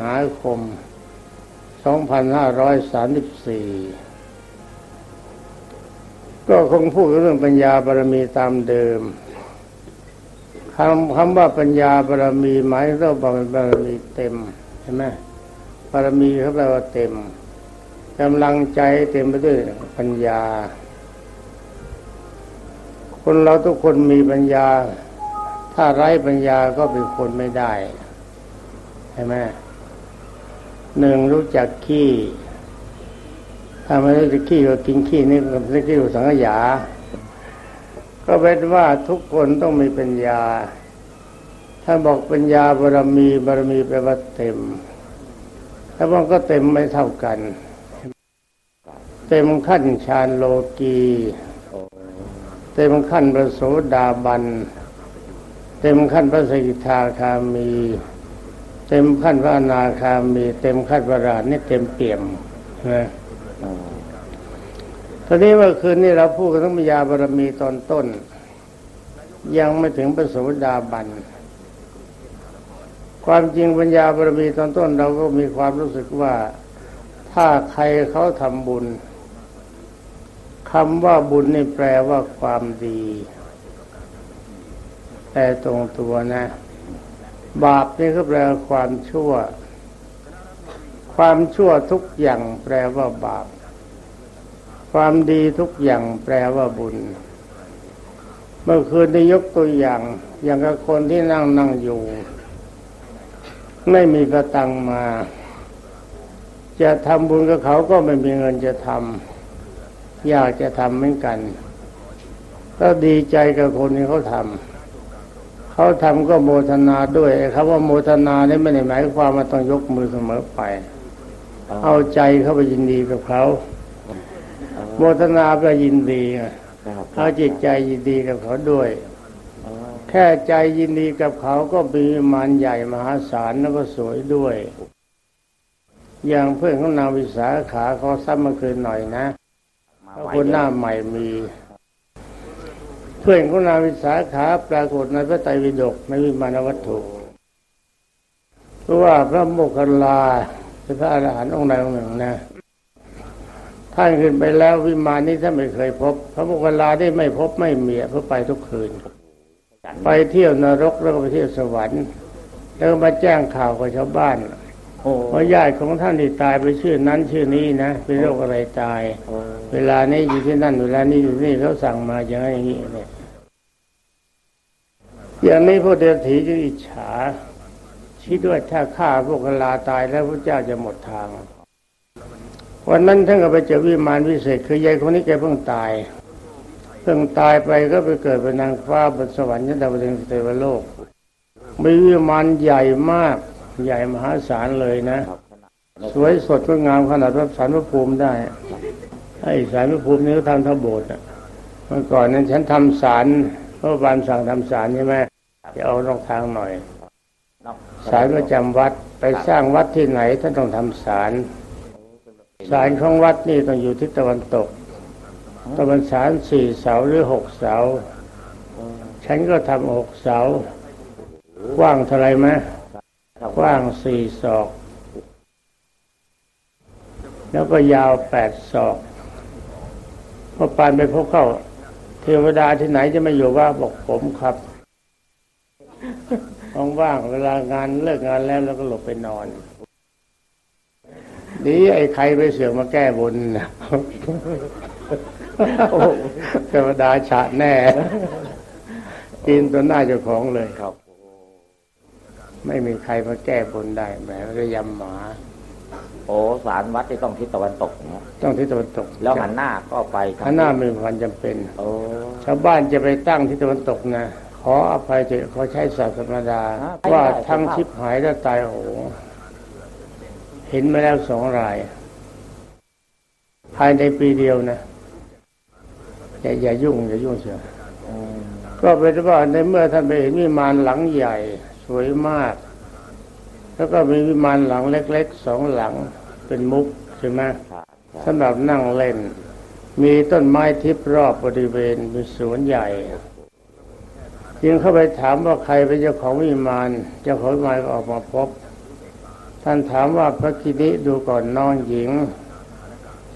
หาคม 2534 ก็คงพูดเรื่องปัญญาบารมีตามเดิมคำคำว่าปัญญาบารมีหมายถึงว่าบารมีเต็มใช่ไหมบารมีเขาแปลว่าเต็มกำลังใจเต็มไปด้วยปัญญา คนเราทุกคนมีปัญญา ถ้าไร้ปัญญาก็เป็นคนไม่ได้ใช่ไหม หนึ่งรู้จักขี้ถ้าไม่รู้จักขี้ก็กินขี้นี่ก็เรียกขี้สังขยา ก็เป็นว่าทุกคนต้องมีปัญญา ถ้าบอกปัญญาบารมีบารมีแปลว่าเต็ม ถ้ามันก็เต็มไม่เท่ากัน เต็มขั้นฌานโลกีเต็มขั้นพระโสดาบัน เต็มขั้นพระสกิทาคามี เต็มขั้นพระอนาคามีเต็มขั้นพระราชนี่เต็มเปี่ยมนะตอนนี้เมื่อคืนนี้เราพูดกันต้องมียาบารมีตอนต้น ยังไม่ถึงพระโสดาบัน ความจริงปัญญาบารมีตอนต้น เราก็มีความรู้สึกว่าถ้าใครเขาทำบุญคำว่าบุญนี่แปลว่าความดี แต่ตรงตัวนะ บาปนี่ก็แปลว่าความชั่ว ความชั่วทุกอย่างแปลว่าบาป ความดีทุกอย่างแปลว่าบุญ เมื่อคืนได้ยกตัวอย่าง อย่างกับคนที่นั่งนั่งอยู่ ไม่มีกระตังมา จะทำบุญกับเขาก็ไม่มีเงินจะทำอยากจะทำเหมือนกัน ก็ดีใจกับคนที่เขาทำ เขาทำก็โมทนาด้วยคำว่าโมทนาเนี่ยไม่ได้หมายความว่าต้องยกมือเสมอไป เอาใจเข้าไปยินดีกับเขาโมทนาก็ยินดีเอาจิตใจยินดีกับเขาด้วยแค่ใจยินดีกับเขาก็มีมันใหญ่มหาศาลแล้วก็สวยด้วย อย่างเพื่อนของนางวิสาขาเขาซ้ำมาคืนหน่อยนะคนหน้าใหม่มี เพื่อนของนางวิสาขาปรากฏในพระไตรปิฎกในวิมานวัตถุเพราะว่าพระโมคคัลลาเป็นพระอรหันต์องค์ใดองค์หนึ่งนะท่านขึ้นไปแล้ววิมานนี้ท่านไม่เคยพบ พระโมคคัลลาได้ไม่พบไม่เมียเพราะไปทุกคืน ไปเที่ยวนรกแล้วก็ไปเที่ยวสวรรค์ แล้วมาแจ้งข่าวกับชาวบ้าน ว่าญาติของท่านที่ตายไปชื่อนั้นชื่อนี้นะเป็นโรคอะไรตาย เวลานี้อยู่ที่นั่นเวลานี้อยู่ที่นี่เขาสั่งมาอย่างนี้อย่างนี้เนี่ยอย่างนี้พวกเดรัจฉีจะอิจฉาคิดว่าถ้าฆ่าพวกกลาตายแล้วพระเจ้าจะหมดทาง วันนั้นท่านก็ไปเจอวิมานวิเศษคือยายคนนี้แกเพิ่งตาย เพิ่งตายไปก็ไปเกิดเป็นนางฟ้าบนสวรรค์ยันดาวดึงเทวโลกมีวิมานใหญ่มาก ใหญ่มหาศาลเลยนะ สวยสดงดงามขนาดว่าสารพระภูมิได้ไอ้สารพระภูมินี่เขาทำทบโบสถ์เมื่อก่อนนั้นฉันทำศาลเพราะบานสั่งทำศาลใช่ไหมจะเอานอกทางหน่อยศาลประจำวัดไปสร้างวัดที่ไหนท่านต้องทำศาลศาลของวัดนี่ต้องอยู่ทิศตะวันตก ตะวันศาลสี่เสาหรือหกเสา ฉันก็ทำหกเสากว้างเท่าไรไหม กว้างสี่ศอก แล้วก็ยาวแปดศอกพอปานไปพบเข้า เทวดาที่ไหนจะมาอยู่ว่าบอกผมครับว่างๆเวลางานเลิกงานแล้วแล้วก็หลบไปนอนดีไอ้ใครไปเสือกมาแก้บนนะเทวดาฉะแน่ กินตัวหน้าเจ้าของเลยครับ ไม่มีใครมาแก้บนได้แหมก็ยำหมา โอ้สารวัดที่ต้องทิศตะวันตกนะต้องที่ตะวันตก แล้วหันหน้าก็ไปทงหันหน้าไม่มีความจำเป็นโอ้ชาวบ้านจะไปตั้งที่ตะวันตกนะขออภัยเถอะขอใช้ศาสตร์ธรรมดา ว่าทั้งชิบหายและตายโหงเห็นมาแล้วสองราย ภายในปีเดียวนะอย่าอย่ายุ่งอย่ายุ่งเสียอืมก็เป็นว่าในเมื่อท่านไปเห็นวิมานหลังใหญ่ส วยมาก แล้วก็มีวิมานหลังเล็กๆสองหลังเป็นมุกใช่ไหมครับสำหรับนั่งเล่น มีต้นไม้ทิพย์รอบบริเวณมีสวนใหญ่จึงเข้าไปถามว่าใครเป็นเจ้าของวิมานเจ้าของวิมานก็ออกมาพบ ท่ท่านถามว่าพระกินิดูก่อนน้องหญิง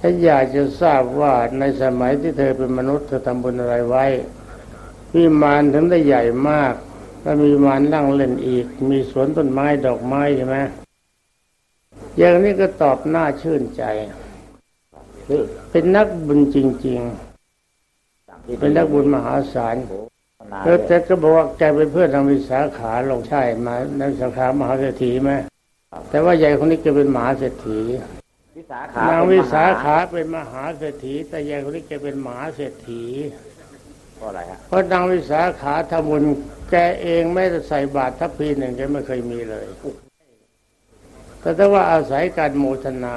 ฉันอยากจะทราบว่าในสมัยที่เธอเป็นมนุษย์เธอทำบุญอะไรไว้วิมานถึงได้ใหญ่มาก แล้วมีวิมานนั่งเล่นอีก มีสวนต้นไม้ดอกไม้ใช่ไหมอย่างนี้ก็ตอบหน้าชื่นใจคือเป็นนักบุญจริงต่างที่ๆเป็นนักบุญมหาศาลโอ้นาแล้วแต่ก็บอกว่าแกเป็นเพื่อนทางวิสาขาลงใช่มาในสาขามหาเศรษฐีไหมแต่ว่าใหญ่คนนี้แกเป็นมหาเศรษฐีวิสาขานางเป็นวิมหสาขาเป็นมหาเศรษฐี แต่ใหญ่คนนี้แกเป็นมหาเศรษฐีเพราะอะไรฮะเพราะนางวิสาขาทำบุญ แกเองไม่ได้ใส่บาตรทัพพีหนึ่งแกไม่เคยมีเลยแต่ถ้าว่าอาศัยการโมทนา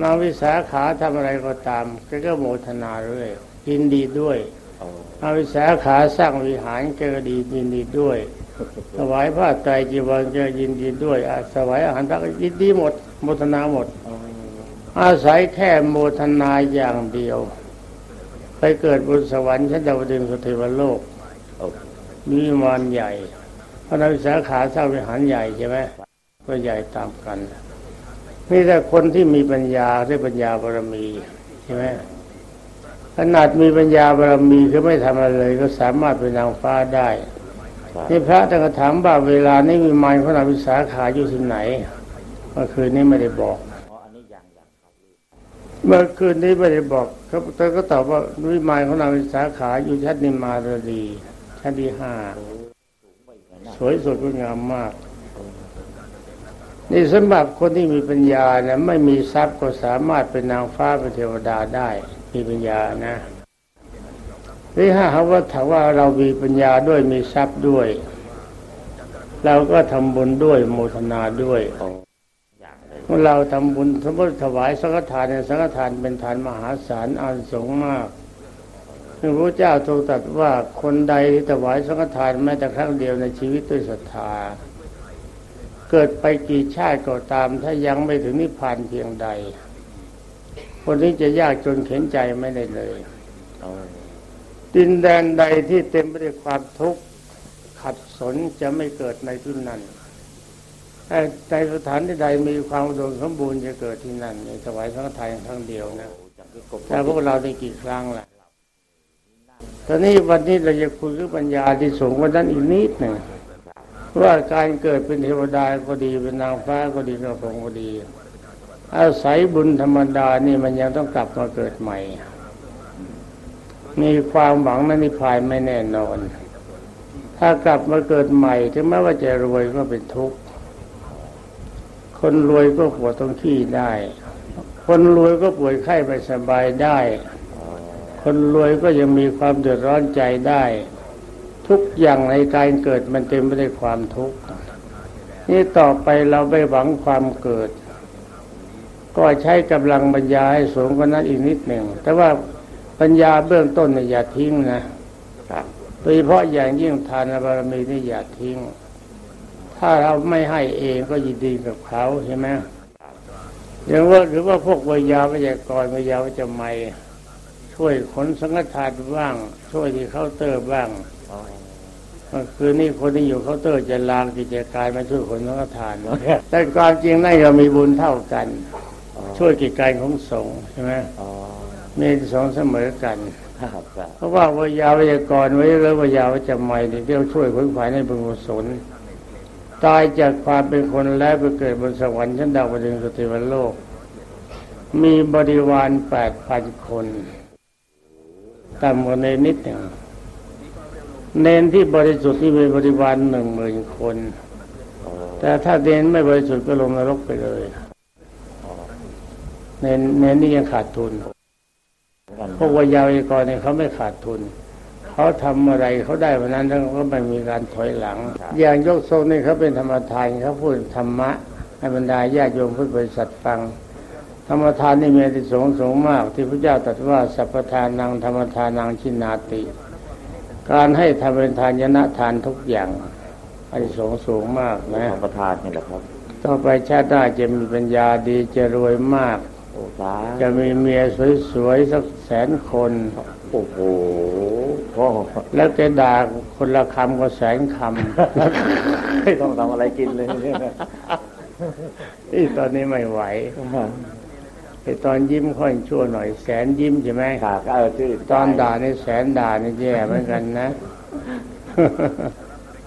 นางวิสาขาทำอะไรก็ตามแกก็โมทนาเรื่อยยินดีด้วยโอ้นางวิสาขาสร้างวิหารแกก็ดียินดีด้วยถวายผ้าไตรจีวรแกยินดีด้วยอาถวายอาหารพระก็ยินดีหมดโมทนาหมดโอ้อาศัยแค่โมทนาอย่างเดียว ไปเกิดบนสวรรค์ชั้นดาวดึงสเทวโลกโอ้ มีวิมานใหญ่พระนางวิสาขาสร้างวิหารใหญ่ใช่ไหมก็ใหญ่ตามกันนี่แต่คนที่มีปัญญาได้ปัญญาบารมีใช่ไหมขนาดมีปัญญาบารมีคือไม่ทำอะไรเลย ก็สามารถเป็นนางฟ้าได้ครับนี่พระท่านก็ถามว่าเวลานี้วิมานของนางวิสาขาอยู่ที่ไหนเมื่อคืนนี้ไม่ได้บอกอ๋ออันนี้ยังยังครับเมื่อคืนนี้ไม่ได้บอกครับแต่ก็ตอบว่าวิมานของนางวิสาขาอยู่ชั้นนิมมาร ดีชั้นที่ห้าโอ้สูงไปอีกนะสวยสดงดงามมาก นี่สำหรับคนที่มีปัญญานะไม่มีทรัพย์ก็สามารถเป็นนางฟ้าเป็นเทวดาได้ มีปัญญานะนี่ถ้าหากว่าถามว่าเรามีปัญญาด้วยมีทรัพย์ด้วย เราก็ทำบุญด้วยโมทนาด้วยโอ้อย่างเลยเมื่อเราทำบุญสมมติถวายสังฆทานเนี่ยสังฆทานเป็นทานมหาศาลอันสงฆ์มาก พระพุทธเจ้าทรงตรัสว่าคนใดที่ถวายสังฆทานแม้แต่ครั้งเดียวในชีวิตด้วยศรัทธา เกิดไปกี่ชาติก็ตาม ถ้ายังไม่ถึงนิพพานเพียงใด คนนี้จะยากจนเข็นใจไม่ได้เลยดินแดนใดที่เต็มไปด้วยความทุกข์ขัดสนจะไม่เกิดในที่นั้นแต่ในสถานที่ใดมีความอุดมสมบูรณ์จะเกิดที่นั่นในถวายสังฆทานครั้งเดียวนะแต่พวกเราได้กี่ครั้งล่ะ ตอนนี้วันนี้เราจะคุยเรื่องปัญญาที่สูงกว่านั้นอีกนิดหนึ่งว่าการเกิดเป็นเทวดาก็ดีเป็นนางฟ้าก็ดีกระพงก็ดี อาศัยบุญธรรมดานี่มันยังต้องกลับมาเกิดใหม่ มีความหวังในนิพพานไม่แน่นอน ถ้ากลับมาเกิดใหม่ ถึงแม้ว่าจะรวยก็เป็นทุกข์คนรวยก็ปวดต้องขี้ได้ คนรวยก็ป่วยไข้ไม่สบายได้ คนรวยก็ยังมีความเดือดร้อนใจได้ ทุกอย่างในการเกิดมันเต็มไปด้วยความทุกข์นี่ต่อไปเราไม่หวังความเกิด ก็ใช้กำลังปัญญาให้สูงกว่านั้นอีกนิดหนึ่งแต่ว่าปัญญาเบื้องต้นเนี่ยอย่าทิ้งนะโดยเฉพาะอย่างยิ่งทานบารมีนี่อย่าทิ้ง ถ้าเราไม่ให้เองก็ยินดีกับเขาใช่ไหมอย่างว่าหรือว่าพวกวิยาวิทยากรวิยาวิจไม่ ช่วยขนสังฆทานบ้าง ช่วยที่เคาน์เตอร์บ้างอ๋อเมื่อนนี้คนที่อยู่เคาน์เตอร์จะลางกิจการมาช่วยขนสังฆทาน แต่ความจริงนั่นเรามีบุญเท่ากัน ช่วยกิจการของสงฆ์ใช่ไหมมีสองเสมอกันครับครับเพราะว่าวิยาวิยากรไว้แล้ววิยาวิจไม่เนี่ยเรียกช่วยขนขวายในบุญกุศลตายจากความเป็นคนแล้วไปเกิดบนสวรรค์ชั้นดาวดึงสติวันโลก มีบริวารแปดพันคน ต่ำกว่าเนนนิดหนึ่งเนนที่บริสุทธิ์ที่มีบริวารหนึ่งหมื่นคน แต่ถ้าเนนไม่บริสุทธิ์ก็ลงนรกไปเลยเนนเนนนี่ยังขาดทุนพวกวิยาวิกรเนี่ยเขาไม่ขาดทุน เขาทำอะไรเขาได้วันนั้นแล้วก็ไม่มีการถอยหลัง อย่างยกทรงนี่เขาเป็นธรรมทานเขาพูดธรรมะให้บรรดาญาโยมพุทธบริษัทฟัง ธรรมทานนี่มีที่สงส์สูงมาก ที่พระเจ้าตรัสว่าสัพพทานังธรรมทานังชินาติ การให้ทำเป็นทานยนะทานทุกอย่างอันที่สงส์สูงมากนะของประธานนี่แหละครับต่อไปชาติหน้าจะมีปัญญาดีจะรวยมากโอ้สาจะมีเมียสวยๆสักแสนคน โอ้โหพ่อแล้วจะด่าคนละคำก็แสนคไม่ต้องทำอะไรกินเลยเนี่ยำอีตอนนี้ไม่ไหว ไอตอนยิ้มค่อยชั่วหน่อยแสนยิ้มใช่ไหมค่ะเออชื่อตอนด่านี่แสนด่านี่แย่เหมือนกันนะ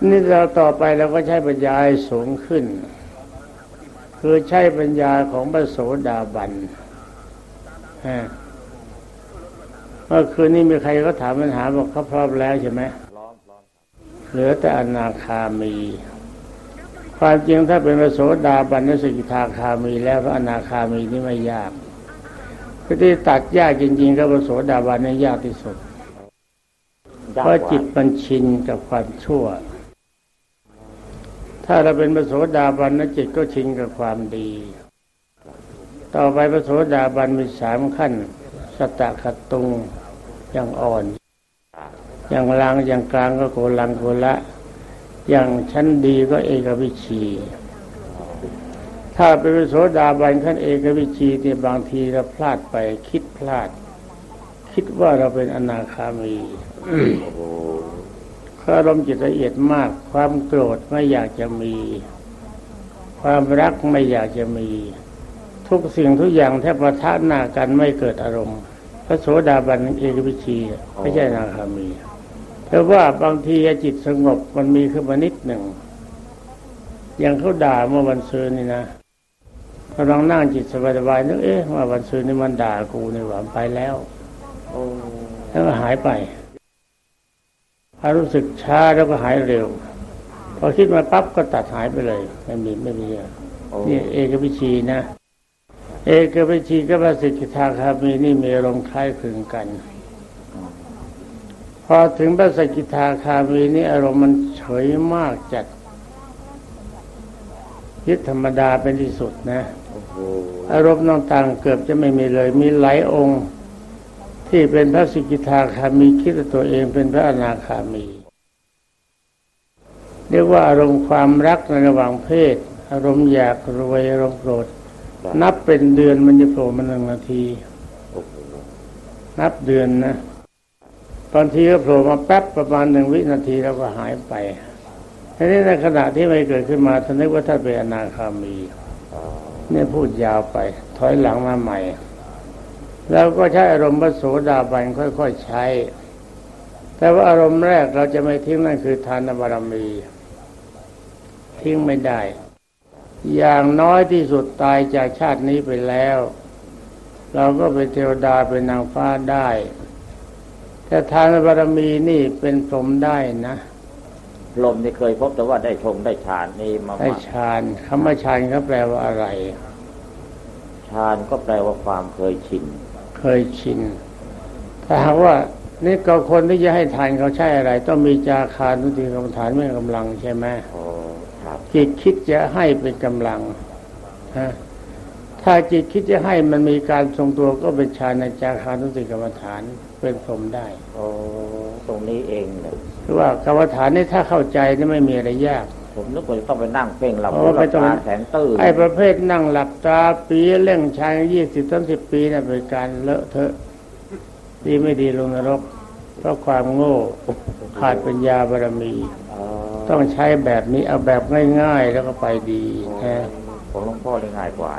นี่เราต่อไปเราก็ใช้ปัญญาให้สูงขึ้น คือใช้ปัญญาของพระโสดาบันฮะเมื่อคืนนี้มีใครก็ถามปัญหาบอกเขาพร้อมแล้วใช่ไหมร้องร้องเหลือแต่อนาคามี ความจริงถ้าเป็นพระโสดาบันนสกิทาคามีแล้วพระอนาคามีนี่ไม่ยาก ที่ตัดยากจริงๆก็พระโสดาบันนี่ยากที่สุดยากเพราะกว่าจิตมันชินกับความชั่ว ถ้าเราเป็นพระโสดาบันนะจิตก็ชินกับความดี ต่อไปพระโสดาบันมีสามขั้นสตตะขตุงอย่างอ่อน อย่างลางอย่างกลางก็โกลังโกละ อย่างชั้นดีก็เอกวิชี ถ้าเป็นพระโสดาบันขั้นเอกวิชีเนี่ยบางทีเราพลาดไปคิดพลาด คิดว่าเราเป็นอนาคามีโอ้โหอารมณ์จิตละเอียดมาก ความโกรธไม่อยากจะมี ความรักไม่อยากจะมี ทุกสิ่งทุกอย่างแทบประทะหน้ากันไม่เกิดอารมณ์ พระโสดาบันเอกวิชีไม่ใช่นาคามีแต่ว่าบางทีจิตสงบมันมีขึ้นมานิดหนึ่งอย่างเขาด่าเมื่อวันซืนนี่นะ กำลังนั่งจิตสบายๆนึกเอ๊ะว่าวันซืนนี่มันด่ากูนี่หว่าไปแล้วโอ้แล้วก็หายไปพอรู้สึกช้าแล้วก็หายเร็ว พอคิดมาปั๊บก็ตัดหายไปเลย ไม่มีไม่มีอะโอ้นี่เอกวิชีนะ เอกวิชีกับพระสิกขาคามีนี่มีอารมณ์คล้ายคลึงกัน พอถึงพระสกิทาคามีนี่อารมณ์มันเฉยมากจัดยึดธรรมดาเป็นที่สุดนะโอารมณ์ต่างๆเกือบจะไม่มีเลย มีหลายองค์ที่เป็นพระสิกิทาคามีคิดตัวเองเป็นพระอนาคามีเรียกว่าอารมณ์ความรักในระหว่างเพศ อารมณ์อยากรวยอารมณ์โกรธ นับเป็นเดือนมันจะโผล่มาหนึ่งนาที นับเดือนนะบางทีก็โผล่มาแป๊บประมาณหนึ่งวินาทีแล้วก็หายไปทีนี้ในขณะที่ไม่เกิดขึ้นมาท่านนึกว่าท่านเป็นอนาคามี เนี่ยพูดยาวไป ถอยหลังมาใหม่ แล้วก็ใช้อารมณ์พระโสดาบันค่อยๆใช้ แต่ว่าอารมณ์แรกเราจะไม่ทิ้งนั่นคือทานบารมี ทิ้งไม่ได้ อย่างน้อยที่สุดตายจากชาตินี้ไปแล้ว เราก็เป็นเทวดาเป็นนางฟ้าได้ แต่ทานบารมีนี่เป็นพรหมได้นะ ลมนี่เคยพบแต่ว่าได้ชมได้ฌานนี่มาได้ฌานคำว่าฌานเขาแปลว่าอะไรฌานก็แปลว่าความเคยชิน เคยชินถ้าหากว่านี่ก็คนที่จะให้ทานเขาใช้อะไร ต้องมีจาคานุติกรรมฐานไม่กำลังใช่ไหมโอ้ครับจิตคิดจะให้เป็นกำลังฮะถ้าจิตคิดจะให้มันมีการทรงตัวก็เป็นฌานในจาคานุติกรรมฐานเป็นพรหมได้โอ้ตรงนี้เองเลย คือว่ากรรมฐานนี่ถ้าเข้าใจนี่ไม่มีอะไรยาก ผมนึกว่าจะต้องไปนั่งเพ่งหลับโอ้หูหลัไม่บต้องตาแสงตื่นไอ้ประเภทนั่งหลับตาปีเร่งชายยี่สิบสามสิบปีนะ่ะเป็นการเลอะเทอะดีไม่ดีลงนรก เพราะความโง่ขาดปัญญาบารมีอ๋อต้องใช้แบบนี้เอาแบบง่าย ๆ แล้วก็ไปดีนะของหลวงพ่อได้ง่ายกว่า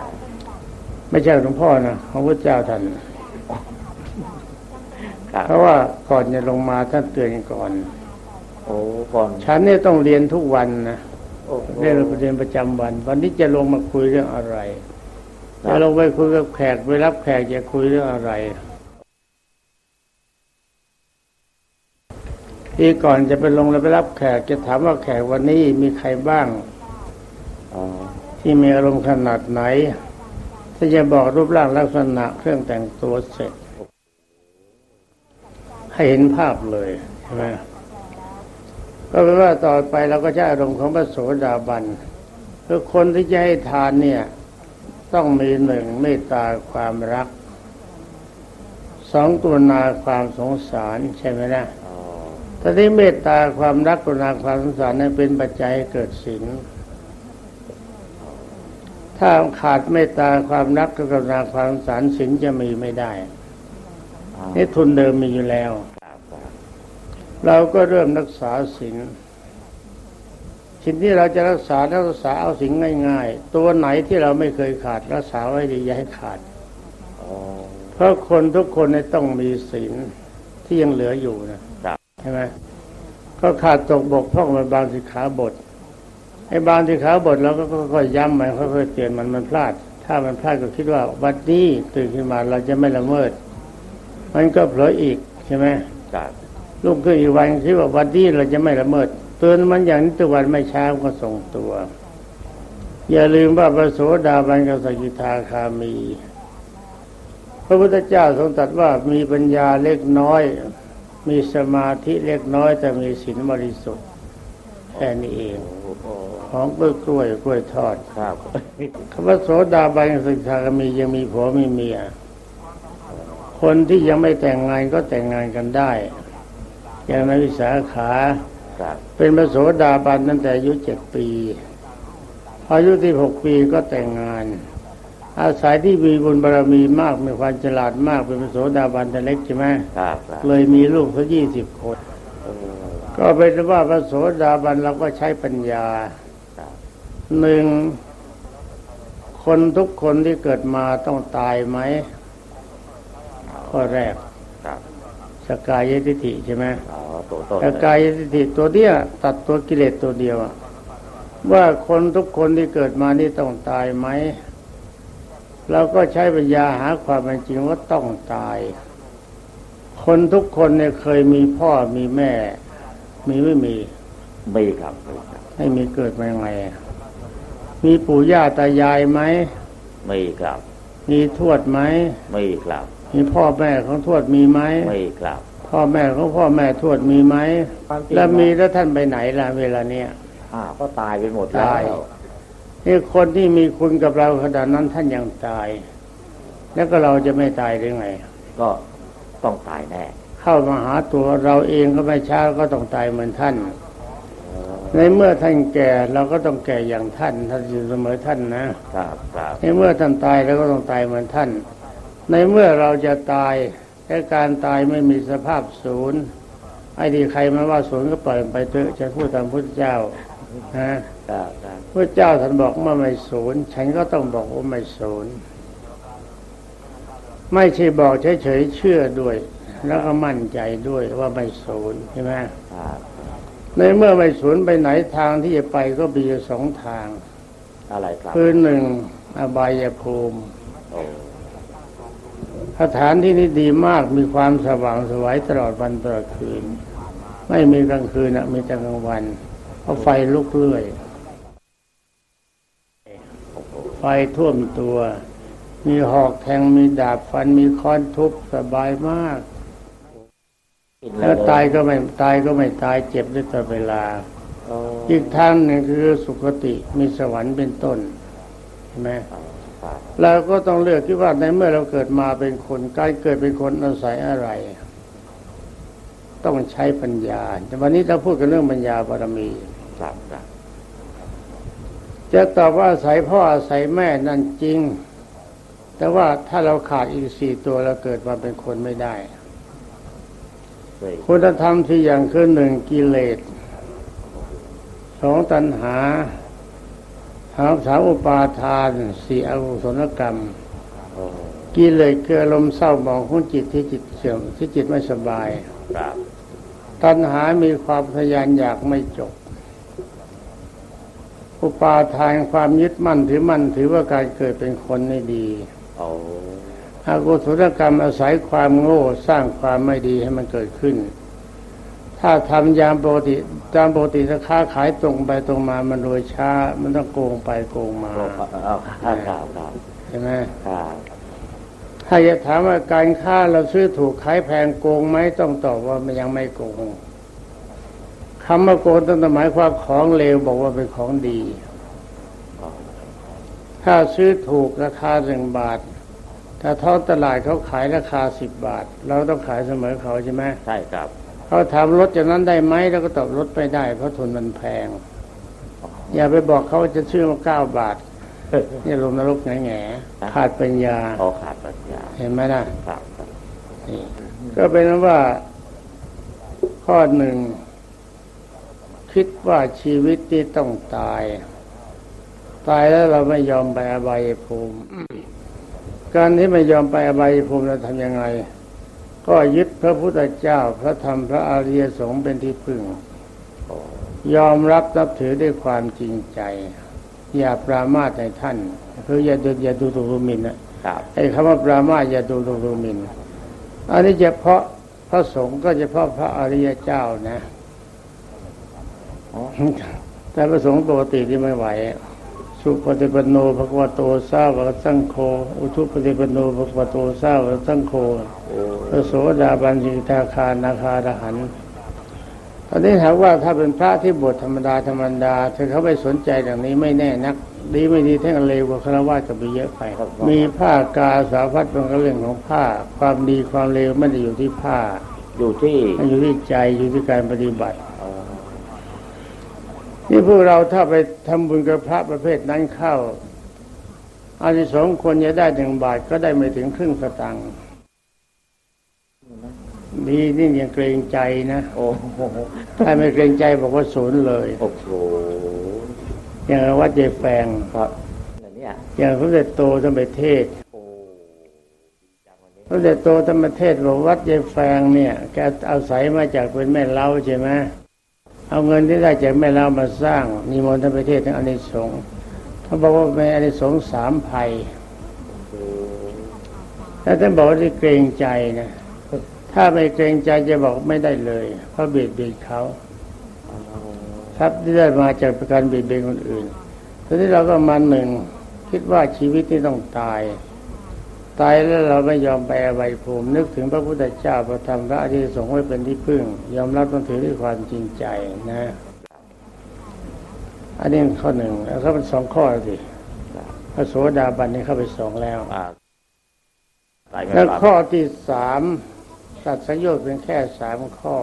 ไม่ใช่หลวงพ่อนะของพระเจ้าท่านครับเพราะว่าก่อนจะลงมาท่านเตือนก่อน โอ้ก่อนฉันเนี่ยต้องเรียนทุกวันนะโอ้โหเรียนเรียนประจำวัน วันนี้จะลงมาคุยเรื่องอะไรครับจะลงไปคุยกับแขกไปรับแขกจะคุยเรื่องอะไร ที่ก่อนจะไปลงแล้วไปรับแขกจะถามว่าแขกวันนี้มีใครบ้างอ๋อที่มีอารมณ์ขนาดไหนถ้าจะบอกรูปร่างลักษณะเครื่องแต่งตัวเสร็จ ให้เห็นภาพเลยใช่ไหม ก็แปลว่าต่อไปเราก็ใช้อารมณ์ของพระโสดาบันคือคนที่จะให้ทานเนี่ย ต้องมีหนึ่งเมตตาความรักสองกรุณาความสงสารใช่ไหมนะอ๋อตอนนี้เมตตาความรักกรุณาความสงสารนั้นเป็นปัจจัยให้เกิดศีลถ้าขาดเมตตาความรักกรุณาความสงสารศีลจะมีไม่ได้อ๋อนี่ทุนเดิมมีอยู่แล้วครับครับ เราก็เริ่มรักษาศีลเช่นสิ่งที่เราจะรักษารักษาเอาสิ่งง่าย ๆ ตัวไหนที่เราไม่เคยขาดรักษาไว้ดีอย่าให้ขาดอ๋อเพราะคนทุกคนเนี่ยต้องมีศีลที่ยังเหลืออยู่นะครับใช่ไหมก็ขาดตกบกพร่องไปบางสิกขาบทไอ้บางสิกขาบทเราก็ค่อยๆย้ำมันค่อยๆเตือนมันมันพลาด ถ้ามันพลาดก็คิดว่าวันนี้ตื่นขึ้นมาเราจะไม่ละเมิด มันก็เผลออีกใช่ไหมครับ ลุกขึ้นอีกวันคิดว่าวันนี้เราจะไม่ละเมิดเตือนมันอย่างนี้ทุกวันไม่ช้าก็ส่งตัว อย่าลืมว่าพระโสดาบันกับสกิทาคามี พระพุทธเจ้าทรงตรัสว่ามีปัญญาเล็กน้อย มีสมาธิเล็กน้อย แต่มีศีลบริสุทธิ์แค่นี้เองโอ้โหของกล้วยกล้วยกล้วยทอดครับคำว่าโสดาบันกับสกิทาคามียังมีผัวมีเมียคนที่ยังไม่แต่งงานก็แต่งงานกันได้ ย่างนายวิสาขาครับเป็นพระโสดาบันตั้งแต่อายุเจ็ดปีอายุที่หกปีก็แต่งงาน อาศัยที่มีบุญบารมีมากมีความฉลาดมากเป็นพระโสดาบันแต่เล็กใช่ไหมครับครับเลยมีลูกเขายี่สิบคนเออก็เป็นว่าพระโสดาบันเราก็ใช้ปัญญาครับหนึ่งคนทุกคนที่เกิดมาต้องตายไหมข้อแรกครับ สกายทิฏฐิใช่ไหมอ๋อตัวต้นสกายทิฏฐิตัวเนี้ยตัดตัวกิเลสตัวเดียวอะว่าคนทุกคนที่เกิดมานี่ต้องตายไหมเราก็ใช้ปัญญาหาความเป็นจริงว่าต้องตาย คนทุกคนเนี่ยเคยมีพ่อมีแม่ มีไม่มีมีครับมีครับให้มีเกิดมายังไงอะมีปู่ย่าตายายไหมมีครับ มีทวดไหมมีครับ มีพ่อแม่ของทวดมีไหมมีครับ พ่อแม่ของพ่อแม่ทวดมีไหมแล้วมีแล้วท่านไปไหนล่ะเวลาเนี้ยอ้าวก็ตายไปหมดแล้ตายวนี่คนที่มีคุณกับเราขนาดนั้นท่านยังตาย แล้วก็เราจะไม่ตายหรือไง ก็ต้องตายแน่ เข้ามาหาตัวเราเองก็ไม่ช้าก็ต้องตายเหมือนท่าน ในเมื่อท่านแก่เราก็ต้องแก่อย่างท่านท่านอยู่เสมอท่านนะครับครับในเมื่อท่านตายเราก็ต้องตายเหมือนท่าน ในเมื่อเราจะตายแต่การตายไม่มีสภาพศูนย์ไอ้ดีใครมาว่าศูนย์ก็ปล่อยมันไปเถอะฉันพูดตามพุทธเจ้านะครับครับพระเจ้าท่านบอกว่าไม่ศูนย์ฉันก็ต้องบอกว่าไม่ศูนย์ไม่ใช่บอกเฉยๆเชื่อด้วย แล้วก็มั่นใจด้วยว่าไม่ศูนย์ใช่ไหมครับในเมื่อไม่ศูนย์ไปไหนทางที่จะไปก็มีอยู่สองทาง อะไรครับคือหนึ่งอบายภูมิโอ้ สถานที่นี้ดีมากมีความสว่างสวยตลอดวันตลอดคืน ไม่มีกลางคืนนะมีแต่กลางวันเพราะไฟลุกเรื่อย ไฟท่วมตัว มีหอกแทงมีดาบฟันมีค้อนทุบสบายมาก แล้วตายก็ไม่ตายก็ไม่ตายเจ็บด้วยตลอดเวลาอีกทางหนึ่งคือสุคติมีสวรรค์เป็นต้นใช่ไหม เราก็ต้องเลือกที่ว่าในเมื่อเราเกิดมาเป็นคนการเกิดเป็นคนอาศัยอะไร ต้องใช้ปัญญา แต่วันนี้เราพูดกันเรื่องปัญญาบารมีครับครับจะตอบว่าอาศัยพ่ออาศัยแม่นั่นจริง แต่ว่าถ้าเราขาดอีกสี่ตัวเราเกิดมาเป็นคนไม่ได้เฮ้ยคุณธรรมที่อย่างคือหนึ่งกิเลสสองตัณหา สามสามอุปาทานสี่อกุศลกรรมโอ้กิเลสคืออารมณ์เศร้าหมองของจิตที่จิตเสื่อมที่จิตไม่สบายครับตัณหามีความทะยานอยากไม่จบ อุปาทานความยึดมั่นถือมั่นถือว่าการเกิดเป็นคนไม่ดีโอ้อากุศลกรรมอาศัยความโง่สร้างความไม่ดีให้มันเกิดขึ้น ถ้าทำอย่างปกติตามปกติถ้าค้าขายตรงไปตรงมา มันรวยช้า มันต้องโกงไปโกงมาโอ้เอาครับครับครับใช่ไหมครับถ้าจะถามว่าการค้าเราซื้อถูกขายแพงโกงไหมต้องตอบว่ามันยังไม่โกงคำว่าโกงต้องหมายความของเลวบอกว่าเป็นของดี ถ้าซื้อถูกราคาหนึ่งบาท ถ้าท้องตลาดเขาขายราคาสิบบาท เราต้องขายเสมอเขาใช่ไหมใช่ครับ เขาถามลดจากนั้นได้ไหมเราก็ตอบลดไม่ได้ เพราะทุนมันแพง อย่าไปบอกเขาว่าจะซื้อมาเก้าบาทนี่ลงนรกแง่ๆขาดปัญญาโอ้ขาดปัญญา เห็นไหมนะครับครับนี่ก็เป็นว่าข้อหนึ่ง คิดว่าชีวิตที่ต้องตาย ตายแล้วเราไม่ยอมไปอบายภูมิ การที่ไม่ยอมไปอบายภูมิเราทำยังไง ก็ยึดพระพุทธเจ้าพระธรรมพระอริยสงฆ์เป็นที่พึ่ง ยอมรับนับถือด้วยความจริงใจ อย่าปรามาสในท่าน คืออย่าดูอย่าดูถูกมินนะไอ้คำว่าปรามาอย่าดูถูกมิน อันนี้เฉพาะพระสงฆ์ก็เฉพาะพระอริยเจ้านะแต่พระสงฆ์ปกติที่ไม่ไหว สุปฏิปันโนภควโตสาวกสังโฆอุทุปฏิปันโนภควโตสาวกสังโฆโอ้พระโสดาบันสิกทาคานาคาอรหันต์ตอนนี้ถามว่าถ้าเป็นพระที่บวชธรรมดาธรรมดาเธอเขาไม่สนใจอย่างนี้ไม่แน่นัก ดีไม่ดีทั้งเลวกว่าคารวะจะไปเยอะไปมีผ้ากาสาวพัดเป็นก็เรื่องของผ้า ความดีความเลวไม่ได้อยู่ที่ผ้า อยู่ที่มันอยู่ที่ใจอยู่ที่การปฏิบัติอ๋อ นี่พวกเราถ้าไปทำบุญกับพระประเภทนั้นเข้าอานิสงส์คนจะได้หนึ่งบาทก็ได้ไม่ถึงครึ่งสตางค์ดีนี่ยังเกรงใจนะโอ้โหถ้าไม่เกรงใจบอกว่าศูนย์เลยโอ้โหอย่างวัดเจแฟงครับนั่นเนี่ยอย่างพระเดชโตธรรมเทศโอ้ดีจังวันนี้พระเดชโตธรรมเทศบอกวัดเจแฟงเนี่ยแกเอาศัยมาจากเป็นแม่เล้าใช่ไหม เอาเงินที่ได้จากแม่เล้ามาสร้างนิมนต์ธรรมเทศทั้งอานิสงส์เขาบอกว่าเป็นอานิสงส์สามภัยถ้าท่านบอกว่าที่เกรงใจนะถ้าไม่เกรงใจจะบอกไม่ได้เลย เพราะเบียดเบียนเขาทรัพย์ที่ได้มาจากการเบียดเบียนคนอื่นทีนี้เราก็มาหนึ่งคิดว่าชีวิตนี่ต้องตาย ตายแล้วเราไม่ยอมไปอบายภูมินึกถึงพระพุทธเจ้าพระธรรมพระอริยสงฆ์ไว้เป็นที่พึ่ง ยอมรับต้องถือด้วยความจริงใจนะ อันนี้ข้อหนึ่งแล้วก็เป็นสองข้อสิพระโสดาบันนี่เข้าไปสองแล้วอ่าตายไม่แล้วปราบข้อที่สามตัดสัญญาเป็นแค่สามข้อ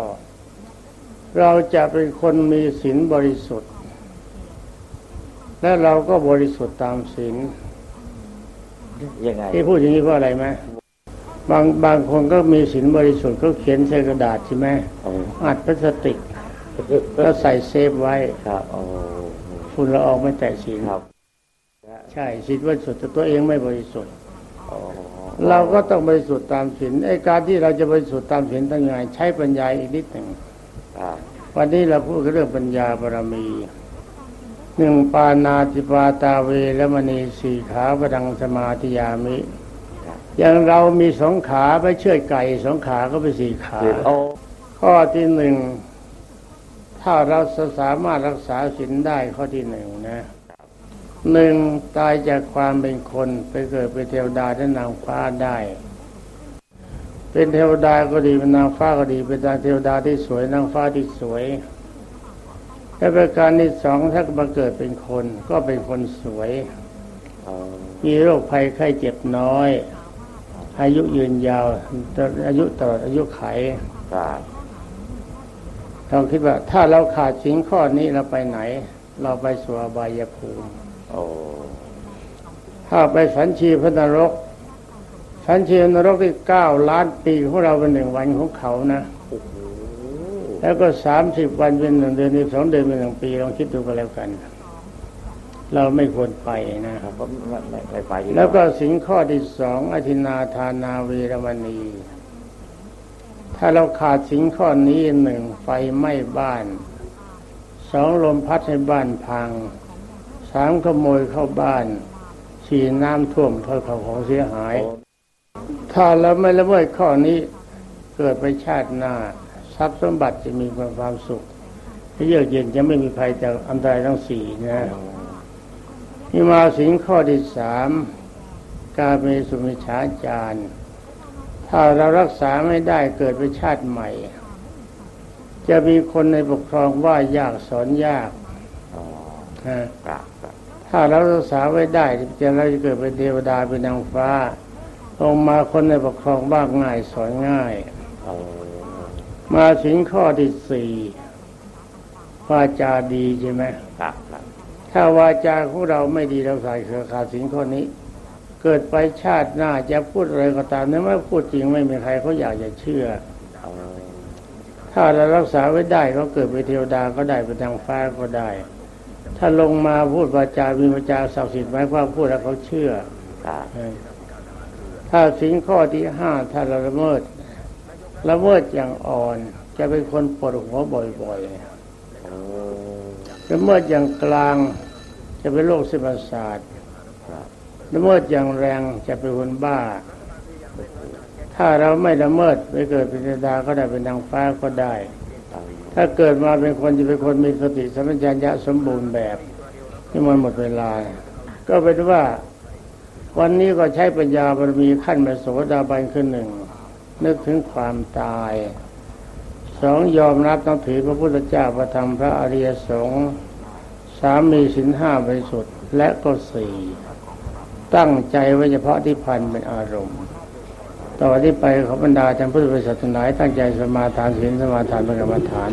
เราจะเป็นคนมีศีลบริสุทธิ์ และเราก็บริสุทธิ์ตามศีล ยังไงที่พูดอย่างนี้เพราะอะไรไหมบางบางคนก็มีศีลบริสุทธิ์ก็เขียนใส่กระดาษใช่ไหมโอ้อัดพลาสติกแล้วใส่เซฟไว้ครับโอ้ฝุ่นละอองไม่แตะศีลครับ ใช่ศีลบริสุทธิ์แต่ตัวเองไม่บริสุทธิ์โอ้เราก็ต้องบริสุทธิ์ตามศีลไอ้การที่เราจะบริสุทธิ์ตามศีลตั้งไงใช้ปัญญาอีกนิดหนึ่งอ่าวันนี้เราพูดเรื่องปัญญาบารมี หนึ่งปานาติปาตาเวรมณีสี่ขาประดังสมาธิยามิอย่างเรามีสองขาไปเชื่อดไก่สองขาก็เป็นสี่ขาข้อที่หนึ่งถ้าเราสามารถรักษาศีลได้ข้อที่หนึ่งนะหนึ่งตายจากความเป็นคนไปเกิดเป็นเทวดาและนางฟ้าได้ เป็นเทวดาก็ดีเป็นนางฟ้าก็ดีเป็นนางเทวดาที่สวยนางฟ้าที่สวย และประการที่สองถ้ามาเกิดเป็นคนก็เป็นคนสวยมีโรคภัยไข้เจ็บน้อย อายุยืนยาว อายุตลอดอายุไขครับเราคิดว่า ถ้าเราขาดสิ่งข้อนี้เราไปไหน เราไปสู่อบายภูมิถ้าไปสันชีพนรก สันชีพนรกที่เก้าล้านปีของเราเป็นหนึ่งวันของเขานะโอ้โห แล้วก็สามสิบวันเป็นหนึ่งเดือนที่สองเดือนเป็นหนึ่งปีลองคิดดูกันแล้วกัน เราไม่ควรไปนะครับก็ไม่ไม่ไม่ไปดีาแล้วก็สิ่งข้อที่สองอธินาทานาเวรมณี ถ้าเราขาดสิ่งข้อนี้หนึ่งไฟไหม้บ้านสองลมพัดให้บ้านพังสามขโมยเข้าบ้านสี่น้ำท่วมเท่าเขาของเสียหายโอ้ถ้าเราไม่ละเมิดข้อนี้เกิดไปชาติหน้า ทรัพย์สมบัติจะมีความสุขเยือกเย็นจะไม่มีภัยจากอันตรายทั้งสี่นะนี่มาสิงข้อที่สามการมีสุมิชฌาจารถ้าเรารักษาไม่ได้เกิดเป็นชาติใหม่ จะมีคนในปกครองว่ายากสอนยากอ๋อนะครับครับถ้าเรารักษาไว้ได้จะเราจะเกิดเป็นเทวดาเป็นนางฟ้าลงมาคนในปกครองบ้างง่ายสอนง่ายโอ้ มาสิงข้อที่สี่วาจาดีใช่ไหมครับครับ ถ้าวาจาของเราไม่ดีเราใส่เครือขาดสินข้อนี้ เกิดไปชาติหน้าจะพูดอะไรก็ตามเนี่ยไม่พูดจริงไม่มีใครเขาอยากจะเชื่อโอ้ถถ้าเรารักษาไว้ได้ก็เกิดเป็นเทวดาก็ได้เป็นทางฟ้าก็ได้ ถ้าลงมาพูดวาจามีวาจาศักดิ์สิทธิ์หมายความพูดแล้วเขาเชื่อครับถ้าสิ่งข้อที่ห้าถ้าเราละเมิด ละเมิดอย่างอ่อน จะเป็นคนปวดหัวบ่อยๆละเมิดอย่างกลาง จะเป็นโรคเส้นประสาทครับละเมิดอย่างแรงจะเป็นคนบ้า ถ้าเราไม่ละเมิดไปเกิดเป็นดาก็ได้เป็นนางฟ้าก็ได้ ถ้าเกิดมาเป็นคนจะเป็นคนมีสติสัมปชัญญะสมบูรณ์แบบที่มันหมดเวลา ก็เป็นว่าวันนี้ก็ใช้ปัญญาบารมีขั้นมาโสดาบันขึ้นหนึ่ง นึกถึงความตายสองยอมรับต้องถือพระพุทธเจ้าประธรรมพระอริยสงฆ์สามมีสินห้าบริสุทธิ์และก็สี่ตั้งใจไว้เฉพาะที่พันเป็นอารมณ์ ต่อที่ไปขอบรรดาจันพุทธบริษัททั้งหลายตั้งใจสมาทานศีลสมาทานเป็นกรรมฐาน